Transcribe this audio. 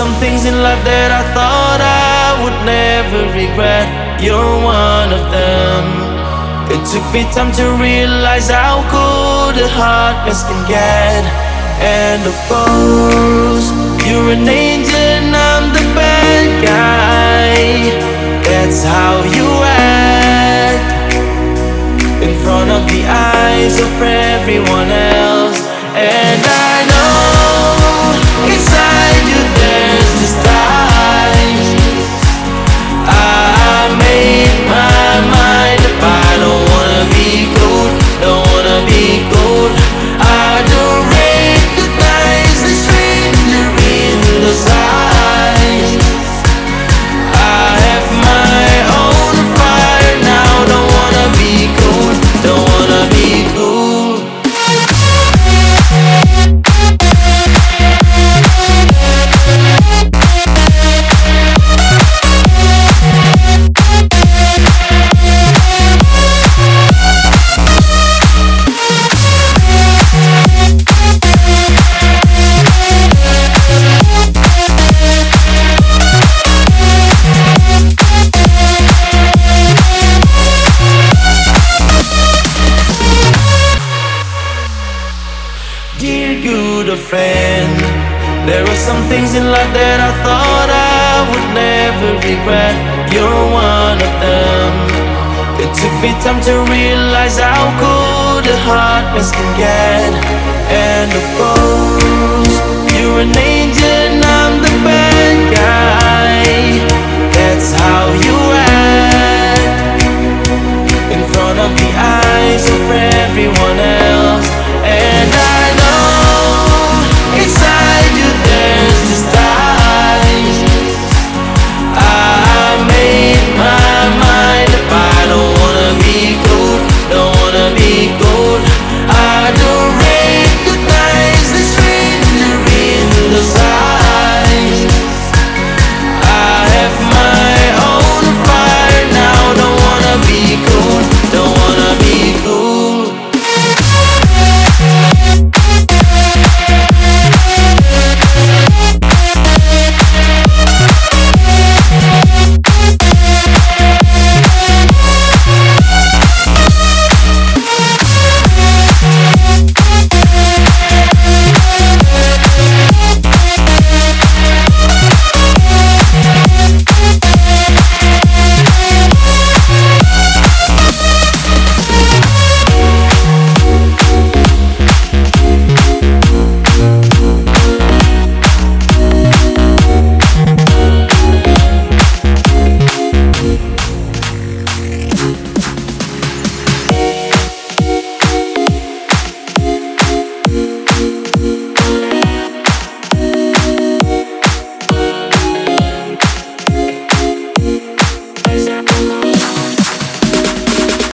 some things in life that I thought I would never regret. You're one of them. It took me time to realize how good a heartness can get. And of course, you're an angel and I'm the bad guy. That's how you Dear good friend, there are some things in life that I thought I would never regret. You're one of them. It took me time to realize how good a heartness can get. And of course, you're an angel,